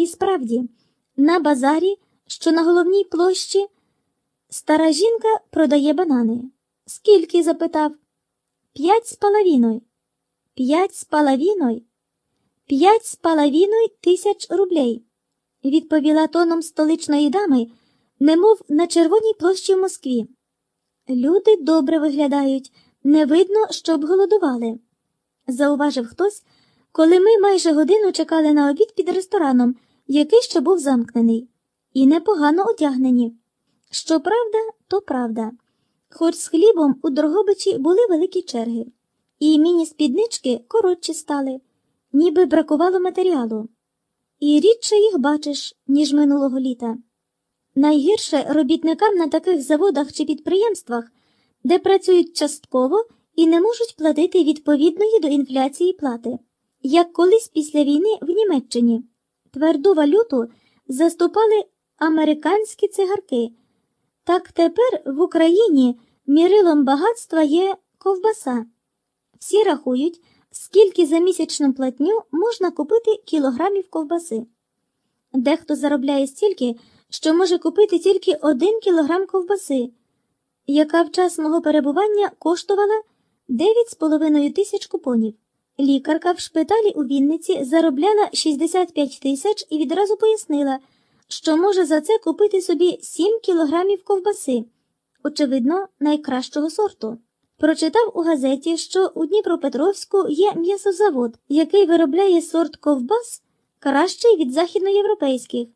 І справді, на базарі, що на головній площі, стара жінка продає банани. Скільки? запитав. П'ять з половиною. П'ять з половиною? П'ять з половиною тисяч рублей, відповіла тоном столичної дами, немов на червоній площі в Москві. Люди добре виглядають, не видно, щоб голодували, зауважив хтось, коли ми майже годину чекали на обід під рестораном, який ще був замкнений, і непогано одягнені. Що правда, то правда. Хоч з хлібом у Дрогобичі були великі черги, і міні-спіднички коротші стали, ніби бракувало матеріалу. І рідше їх бачиш, ніж минулого літа. Найгірше робітникам на таких заводах чи підприємствах, де працюють частково і не можуть платити відповідної до інфляції плати, як колись після війни в Німеччині. Тверду валюту заступали американські цигарки. Так тепер в Україні мірилом багатства є ковбаса. Всі рахують, скільки за місячну платню можна купити кілограмів ковбаси. Дехто заробляє стільки, що може купити тільки один кілограм ковбаси, яка в час мого перебування коштувала 9,5 тисяч купонів. Лікарка в шпиталі у Вінниці заробляла 65 тисяч і відразу пояснила, що може за це купити собі 7 кілограмів ковбаси, очевидно, найкращого сорту. Прочитав у газеті, що у Дніпропетровську є м'ясозавод, який виробляє сорт ковбас кращий від західноєвропейських,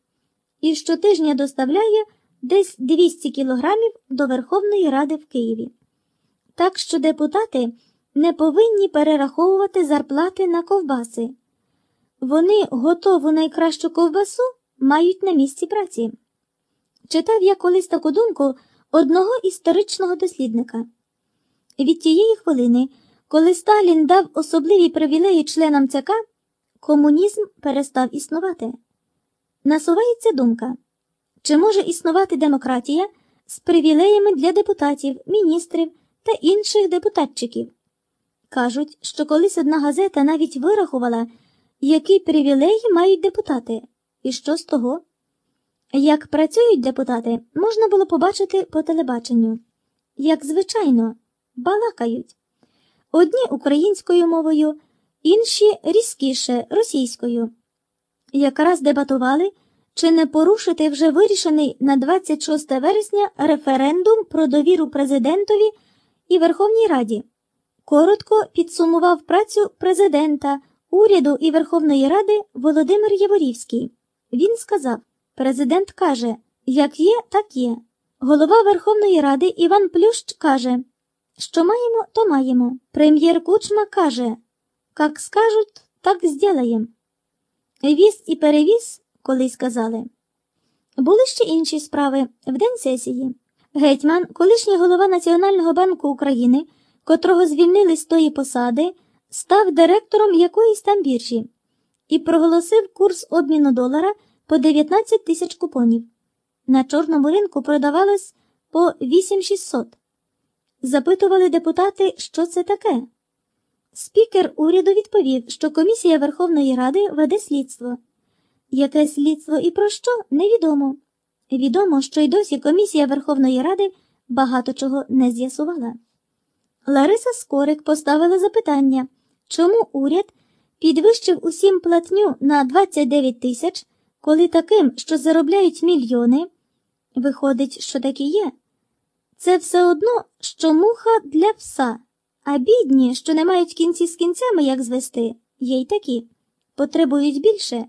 і щотижня доставляє десь 200 кілограмів до Верховної Ради в Києві. Так що депутати не повинні перераховувати зарплати на ковбаси. Вони готову найкращу ковбасу мають на місці праці. Читав я колись таку думку одного історичного дослідника. Від тієї хвилини, коли Сталін дав особливі привілеї членам ЦК, комунізм перестав існувати. Насувається думка, чи може існувати демократія з привілеями для депутатів, міністрів та інших депутатчиків? Кажуть, що колись одна газета навіть вирахувала, які привілеї мають депутати, і що з того? Як працюють депутати, можна було побачити по телебаченню. Як звичайно, балакають. Одні українською мовою, інші різкіше російською. Якраз дебатували, чи не порушити вже вирішений на 26 вересня референдум про довіру президентові і Верховній Раді. Коротко підсумував працю президента, уряду і Верховної Ради Володимир Яворівський. Він сказав: Президент каже, як є, так є. Голова Верховної Ради Іван Плющ каже, що маємо, то маємо. Прем'єр Кучма каже, як скажуть, так зділаєм. Віз і перевіз, колись казали. Були ще інші справи в день сесії. Гетьман, колишній голова Національного банку України, котрого звільнили з тої посади, став директором якоїсь там біржі і проголосив курс обміну долара по 19 тисяч купонів. На чорному ринку продавалось по 8600. Запитували депутати, що це таке. Спікер уряду відповів, що комісія Верховної Ради веде слідство. Яке слідство і про що невідомо. Відомо, що й досі комісія Верховної Ради багато чого не з'ясувала. Лариса Скорик поставила запитання, чому уряд підвищив усім платню на 29 тисяч, коли таким, що заробляють мільйони, виходить, що такі є. Це все одно, що муха для пса, а бідні, що не мають кінці з кінцями, як звести, є й такі, потребують більше.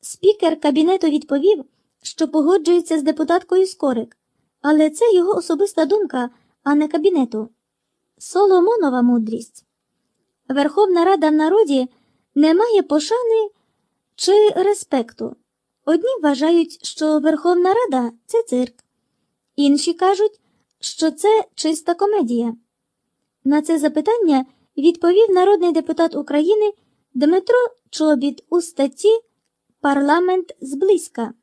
Спікер кабінету відповів, що погоджується з депутаткою Скорик, але це його особиста думка, а не кабінету. Соломонова мудрість. Верховна Рада в народі не має пошани чи респекту. Одні вважають, що Верховна Рада це цирк, інші кажуть, що це чиста комедія. На це запитання відповів народний депутат України Дмитро Чобіт у статті Парламент зблизька.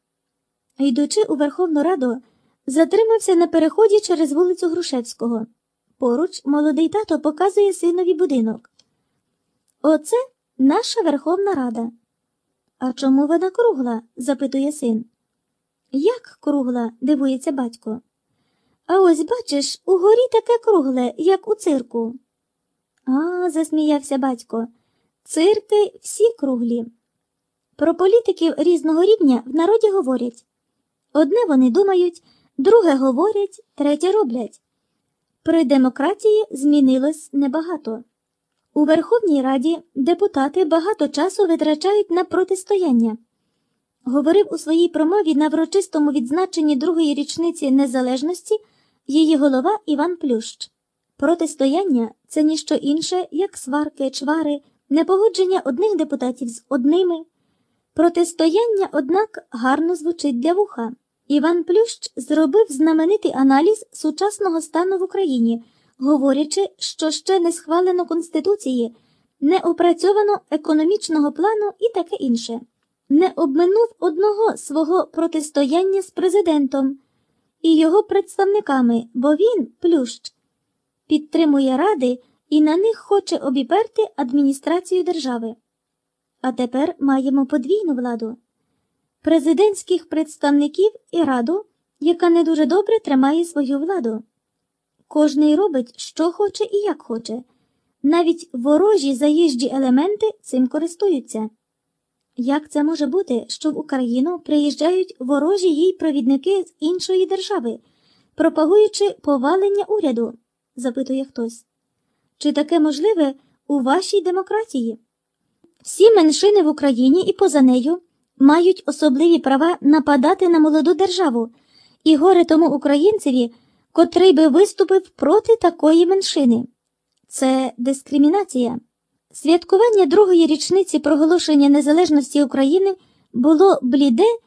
Йдучи у Верховну Раду, затримався на переході через вулицю Грушевського. Поруч молодий тато показує синові будинок. Оце наша Верховна Рада. А чому вона кругла? запитує син. Як кругла? дивується батько. А ось бачиш, угорі таке кругле, як у цирку. А, засміявся батько. Цирки всі круглі. Про політиків різного рівня в народі говорять. Одне вони думають, друге говорять, третє роблять. При демократії змінилось небагато. У Верховній Раді депутати багато часу витрачають на протистояння. Говорив у своїй промові на врочистому відзначенні другої річниці незалежності її голова Іван Плющ. Протистояння це ніщо інше, як сварки, чвари, непогодження одних депутатів з одними. Протистояння, однак, гарно звучить для вуха. Іван Плющ зробив знаменитий аналіз сучасного стану в Україні, говорячи, що ще не схвалено Конституції, не опрацьовано економічного плану і таке інше. Не обминув одного свого протистояння з президентом і його представниками, бо він, Плющ, підтримує ради і на них хоче обіперти адміністрацію держави. А тепер маємо подвійну владу президентських представників і раду, яка не дуже добре тримає свою владу. Кожний робить, що хоче і як хоче. Навіть ворожі заїжджі елементи цим користуються. Як це може бути, що в Україну приїжджають ворожі їй провідники з іншої держави, пропагуючи повалення уряду? запитує хтось. Чи таке можливе у вашій демократії? Всі меншини в Україні і поза нею мають особливі права нападати на молоду державу, і горе тому українцеві, котрий би виступив проти такої меншини. Це дискримінація. Святкування другої річниці проголошення незалежності України було бліде